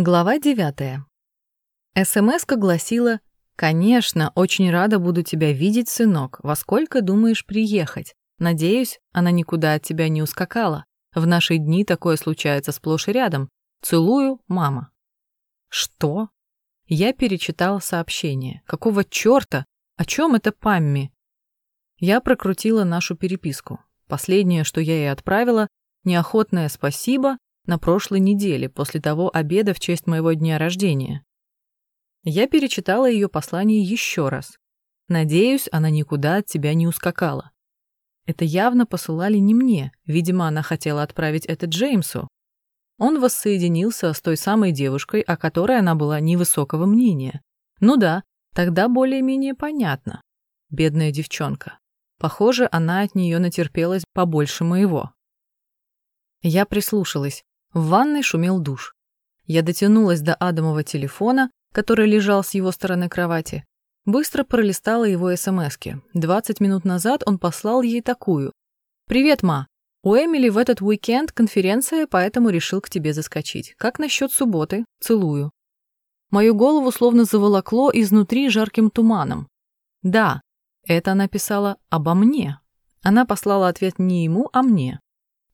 Глава 9. СМС-ка гласила «Конечно, очень рада буду тебя видеть, сынок. Во сколько думаешь приехать? Надеюсь, она никуда от тебя не ускакала. В наши дни такое случается сплошь и рядом. Целую, мама». Что? Я перечитала сообщение. Какого чёрта? О чем это Памми? Я прокрутила нашу переписку. Последнее, что я ей отправила, неохотное спасибо на прошлой неделе, после того обеда в честь моего дня рождения. Я перечитала ее послание еще раз. Надеюсь, она никуда от тебя не ускакала. Это явно посылали не мне, видимо, она хотела отправить это Джеймсу. Он воссоединился с той самой девушкой, о которой она была невысокого мнения. Ну да, тогда более-менее понятно. Бедная девчонка. Похоже, она от нее натерпелась побольше моего. Я прислушалась. В ванной шумел душ. Я дотянулась до Адамова телефона, который лежал с его стороны кровати. Быстро пролистала его СМСки. 20 минут назад он послал ей такую. «Привет, ма. У Эмили в этот уикенд конференция, поэтому решил к тебе заскочить. Как насчет субботы? Целую». Мою голову словно заволокло изнутри жарким туманом. «Да, это она писала обо мне». Она послала ответ не ему, а мне.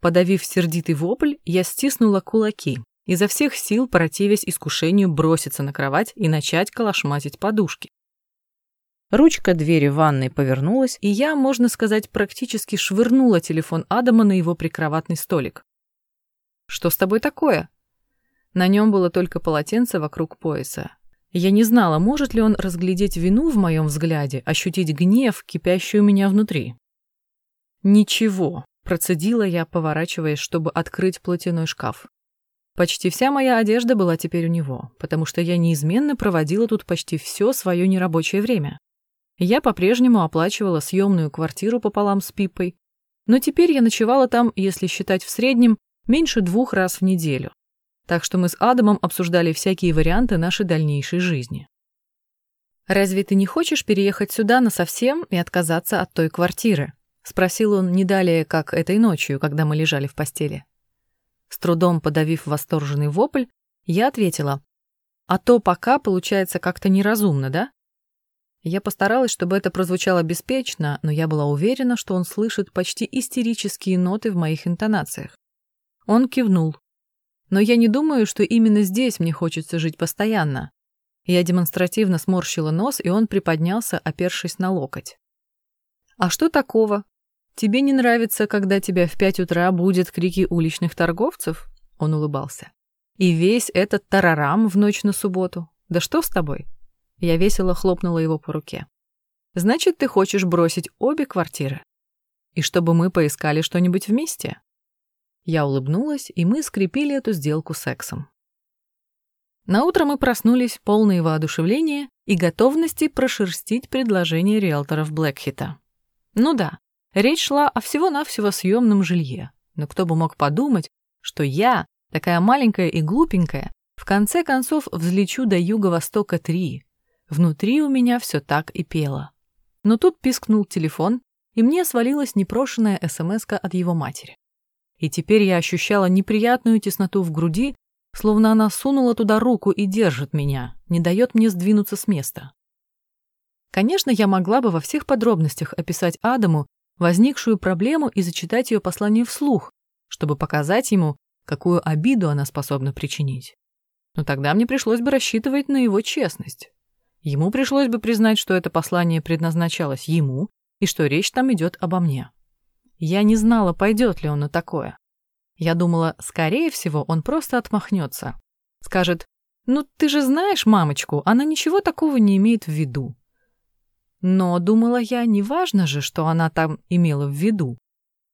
Подавив сердитый вопль, я стиснула кулаки, изо всех сил противясь искушению броситься на кровать и начать колошматить подушки. Ручка двери ванной повернулась, и я, можно сказать, практически швырнула телефон Адама на его прикроватный столик. «Что с тобой такое?» На нем было только полотенце вокруг пояса. Я не знала, может ли он разглядеть вину в моем взгляде, ощутить гнев, кипящий у меня внутри. «Ничего», Процедила я, поворачиваясь, чтобы открыть платяной шкаф. Почти вся моя одежда была теперь у него, потому что я неизменно проводила тут почти все свое нерабочее время. Я по-прежнему оплачивала съемную квартиру пополам с Пипой, но теперь я ночевала там, если считать в среднем, меньше двух раз в неделю. Так что мы с Адамом обсуждали всякие варианты нашей дальнейшей жизни. «Разве ты не хочешь переехать сюда насовсем и отказаться от той квартиры?» Спросил он не далее, как этой ночью, когда мы лежали в постели. С трудом подавив восторженный вопль, я ответила, «А то пока получается как-то неразумно, да?» Я постаралась, чтобы это прозвучало беспечно, но я была уверена, что он слышит почти истерические ноты в моих интонациях. Он кивнул. «Но я не думаю, что именно здесь мне хочется жить постоянно». Я демонстративно сморщила нос, и он приподнялся, опершись на локоть. «А что такого? «Тебе не нравится, когда тебя в пять утра будет крики уличных торговцев?» Он улыбался. «И весь этот тарарам в ночь на субботу. Да что с тобой?» Я весело хлопнула его по руке. «Значит, ты хочешь бросить обе квартиры? И чтобы мы поискали что-нибудь вместе?» Я улыбнулась, и мы скрепили эту сделку сексом. Наутро мы проснулись полные воодушевления и готовности прошерстить предложение риэлторов Блэкхита. Ну да, Речь шла о всего-навсего съемном жилье. Но кто бы мог подумать, что я, такая маленькая и глупенькая, в конце концов взлечу до юго-востока 3. Внутри у меня все так и пело. Но тут пискнул телефон, и мне свалилась непрошенная смс от его матери. И теперь я ощущала неприятную тесноту в груди, словно она сунула туда руку и держит меня, не дает мне сдвинуться с места. Конечно, я могла бы во всех подробностях описать Адаму возникшую проблему и зачитать ее послание вслух, чтобы показать ему, какую обиду она способна причинить. Но тогда мне пришлось бы рассчитывать на его честность. Ему пришлось бы признать, что это послание предназначалось ему и что речь там идет обо мне. Я не знала, пойдет ли он на такое. Я думала, скорее всего, он просто отмахнется. Скажет, «Ну, ты же знаешь мамочку, она ничего такого не имеет в виду. Но, думала я, не важно же, что она там имела в виду.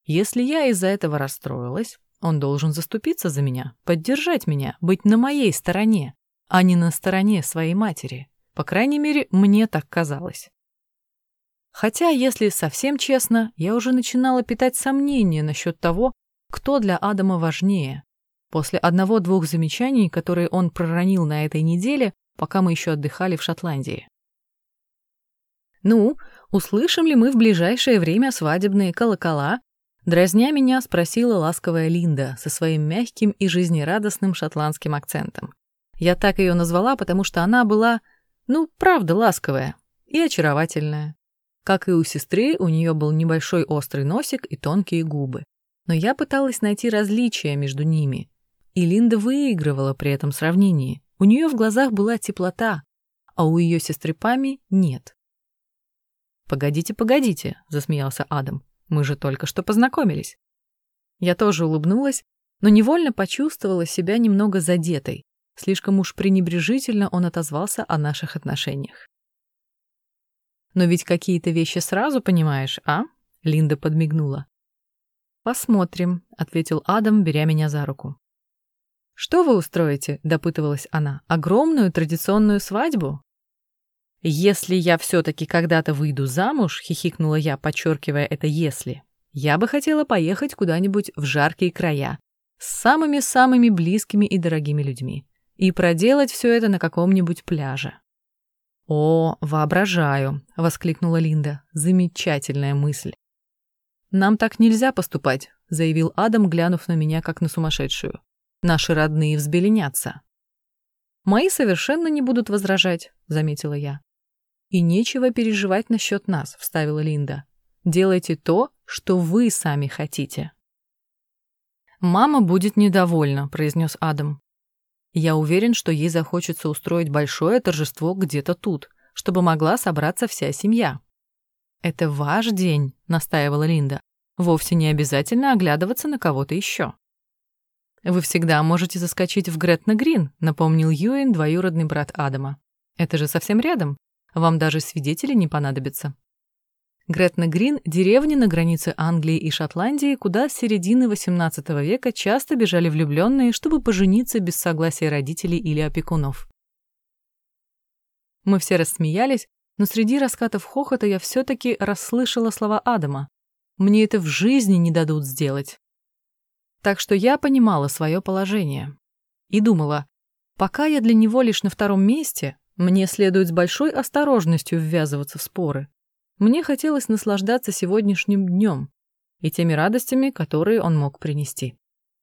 Если я из-за этого расстроилась, он должен заступиться за меня, поддержать меня, быть на моей стороне, а не на стороне своей матери. По крайней мере, мне так казалось. Хотя, если совсем честно, я уже начинала питать сомнения насчет того, кто для Адама важнее. После одного-двух замечаний, которые он проронил на этой неделе, пока мы еще отдыхали в Шотландии. «Ну, услышим ли мы в ближайшее время свадебные колокола?» Дразня меня, спросила ласковая Линда со своим мягким и жизнерадостным шотландским акцентом. Я так ее назвала, потому что она была, ну, правда, ласковая и очаровательная. Как и у сестры, у нее был небольшой острый носик и тонкие губы. Но я пыталась найти различия между ними. И Линда выигрывала при этом сравнении. У нее в глазах была теплота, а у ее сестры Пами нет. «Погодите, погодите», — засмеялся Адам. «Мы же только что познакомились». Я тоже улыбнулась, но невольно почувствовала себя немного задетой. Слишком уж пренебрежительно он отозвался о наших отношениях. «Но ведь какие-то вещи сразу понимаешь, а?» Линда подмигнула. «Посмотрим», — ответил Адам, беря меня за руку. «Что вы устроите?» — допытывалась она. «Огромную традиционную свадьбу?» «Если я все-таки когда-то выйду замуж», — хихикнула я, подчеркивая это «если», я бы хотела поехать куда-нибудь в жаркие края с самыми-самыми близкими и дорогими людьми и проделать все это на каком-нибудь пляже. «О, воображаю!» — воскликнула Линда. «Замечательная мысль!» «Нам так нельзя поступать», — заявил Адам, глянув на меня как на сумасшедшую. «Наши родные взбеленятся». «Мои совершенно не будут возражать», — заметила я. «И нечего переживать насчет нас», — вставила Линда. «Делайте то, что вы сами хотите». «Мама будет недовольна», — произнес Адам. «Я уверен, что ей захочется устроить большое торжество где-то тут, чтобы могла собраться вся семья». «Это ваш день», — настаивала Линда. «Вовсе не обязательно оглядываться на кого-то еще». «Вы всегда можете заскочить в Гретна Грин», — напомнил Юэн, двоюродный брат Адама. «Это же совсем рядом. Вам даже свидетели не понадобятся. Гретна Грин – деревня на границе Англии и Шотландии, куда с середины XVIII века часто бежали влюбленные, чтобы пожениться без согласия родителей или опекунов. Мы все рассмеялись, но среди раскатов хохота я все-таки расслышала слова Адама. Мне это в жизни не дадут сделать. Так что я понимала свое положение. И думала, пока я для него лишь на втором месте, мне следует с большой осторожностью ввязываться в споры. Мне хотелось наслаждаться сегодняшним днем и теми радостями, которые он мог принести.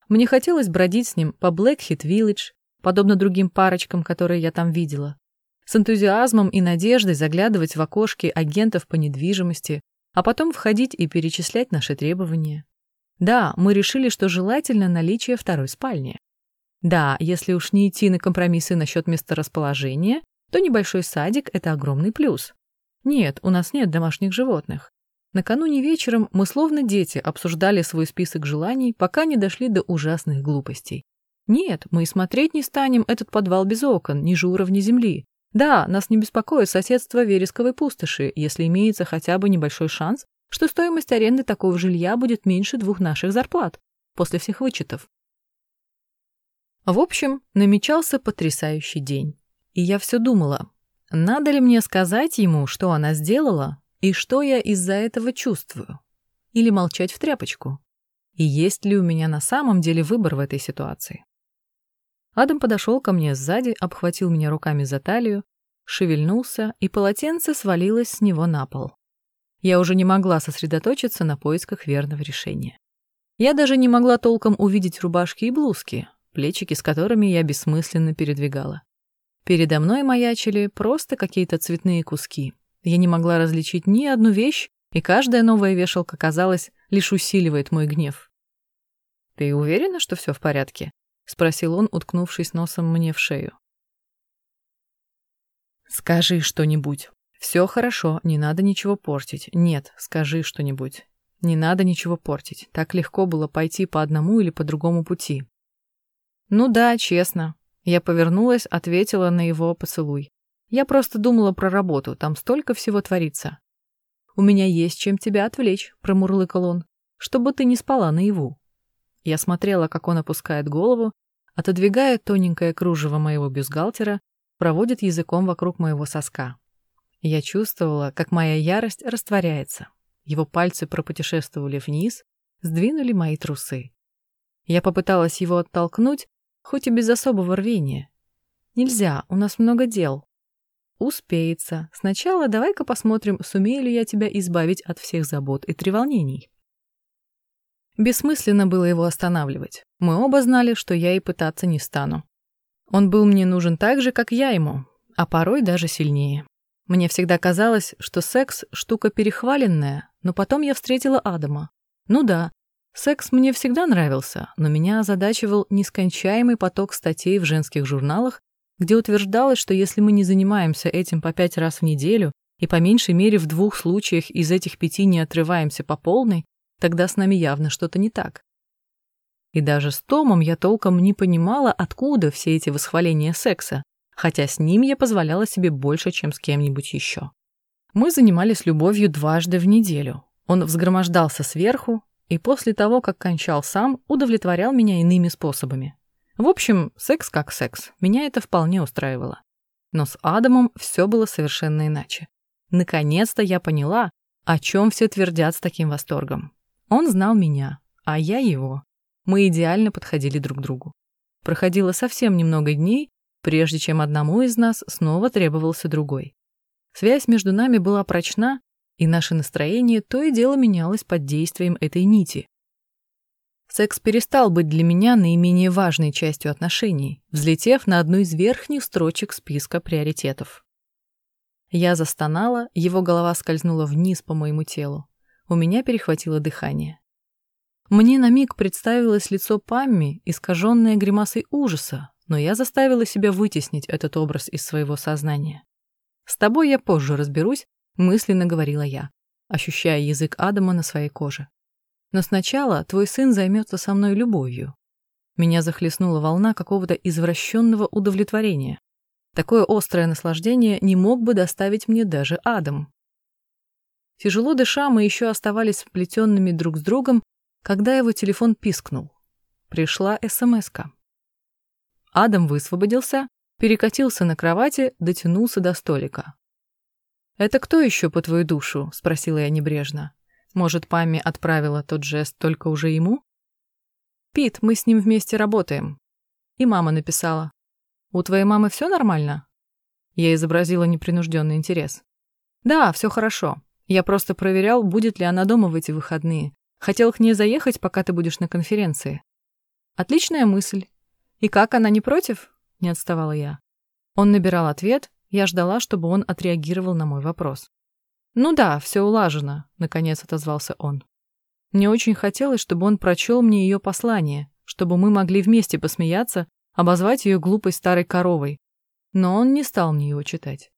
Мне хотелось бродить с ним по Блэкхит-Виллидж, подобно другим парочкам, которые я там видела. С энтузиазмом и надеждой заглядывать в окошки агентов по недвижимости, а потом входить и перечислять наши требования. Да, мы решили, что желательно наличие второй спальни. Да, если уж не идти на компромиссы насчет месторасположения, то небольшой садик – это огромный плюс. Нет, у нас нет домашних животных. Накануне вечером мы словно дети обсуждали свой список желаний, пока не дошли до ужасных глупостей. Нет, мы и смотреть не станем этот подвал без окон, ниже уровня земли. Да, нас не беспокоит соседство вересковой пустоши, если имеется хотя бы небольшой шанс, что стоимость аренды такого жилья будет меньше двух наших зарплат после всех вычетов. В общем, намечался потрясающий день. И я все думала, надо ли мне сказать ему, что она сделала, и что я из-за этого чувствую? Или молчать в тряпочку? И есть ли у меня на самом деле выбор в этой ситуации? Адам подошел ко мне сзади, обхватил меня руками за талию, шевельнулся, и полотенце свалилось с него на пол. Я уже не могла сосредоточиться на поисках верного решения. Я даже не могла толком увидеть рубашки и блузки, плечики с которыми я бессмысленно передвигала. Передо мной маячили просто какие-то цветные куски. Я не могла различить ни одну вещь, и каждая новая вешалка, казалось, лишь усиливает мой гнев. «Ты уверена, что все в порядке?» — спросил он, уткнувшись носом мне в шею. «Скажи что-нибудь. Все хорошо, не надо ничего портить. Нет, скажи что-нибудь. Не надо ничего портить. Так легко было пойти по одному или по другому пути». «Ну да, честно. Я повернулась, ответила на его поцелуй. Я просто думала про работу, там столько всего творится. «У меня есть чем тебя отвлечь», — промурлыкал он, «чтобы ты не спала наяву». Я смотрела, как он опускает голову, отодвигая тоненькое кружево моего бюстгальтера, проводит языком вокруг моего соска. Я чувствовала, как моя ярость растворяется. Его пальцы пропутешествовали вниз, сдвинули мои трусы. Я попыталась его оттолкнуть, хоть и без особого рвения. Нельзя, у нас много дел. Успеется. Сначала давай-ка посмотрим, сумею ли я тебя избавить от всех забот и треволнений. Бессмысленно было его останавливать. Мы оба знали, что я и пытаться не стану. Он был мне нужен так же, как я ему, а порой даже сильнее. Мне всегда казалось, что секс – штука перехваленная, но потом я встретила Адама. Ну да, секс мне всегда нравился, но меня озадачивал нескончаемый поток статей в женских журналах, где утверждалось, что если мы не занимаемся этим по пять раз в неделю и по меньшей мере в двух случаях из этих пяти не отрываемся по полной, тогда с нами явно что-то не так. И даже с Томом я толком не понимала, откуда все эти восхваления секса, хотя с ним я позволяла себе больше, чем с кем-нибудь еще. Мы занимались любовью дважды в неделю. Он взгромождался сверху, и после того, как кончал сам, удовлетворял меня иными способами. В общем, секс как секс, меня это вполне устраивало. Но с Адамом все было совершенно иначе. Наконец-то я поняла, о чем все твердят с таким восторгом. Он знал меня, а я его. Мы идеально подходили друг к другу. Проходило совсем немного дней, прежде чем одному из нас снова требовался другой. Связь между нами была прочна, и наше настроение то и дело менялось под действием этой нити. Секс перестал быть для меня наименее важной частью отношений, взлетев на одну из верхних строчек списка приоритетов. Я застонала, его голова скользнула вниз по моему телу. У меня перехватило дыхание. Мне на миг представилось лицо Памми, искаженное гримасой ужаса, но я заставила себя вытеснить этот образ из своего сознания. «С тобой я позже разберусь», — мысленно говорила я, ощущая язык Адама на своей коже. «Но сначала твой сын займется со мной любовью». Меня захлестнула волна какого-то извращенного удовлетворения. Такое острое наслаждение не мог бы доставить мне даже Адам. Тяжело дыша, мы еще оставались сплетенными друг с другом, когда его телефон пискнул. Пришла СМС-ка. Адам высвободился, перекатился на кровати, дотянулся до столика. «Это кто еще по твою душу?» — спросила я небрежно. «Может, Пами отправила тот жест только уже ему?» «Пит, мы с ним вместе работаем». И мама написала. «У твоей мамы все нормально?» Я изобразила непринужденный интерес. «Да, все хорошо. Я просто проверял, будет ли она дома в эти выходные. Хотел к ней заехать, пока ты будешь на конференции». «Отличная мысль. «И как, она не против?» — не отставала я. Он набирал ответ, я ждала, чтобы он отреагировал на мой вопрос. «Ну да, все улажено», — наконец отозвался он. Мне очень хотелось, чтобы он прочел мне ее послание, чтобы мы могли вместе посмеяться, обозвать ее глупой старой коровой. Но он не стал мне его читать.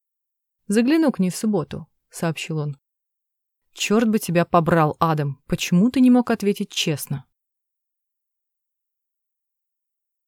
«Загляну к ней в субботу», — сообщил он. «Черт бы тебя побрал, Адам, почему ты не мог ответить честно?»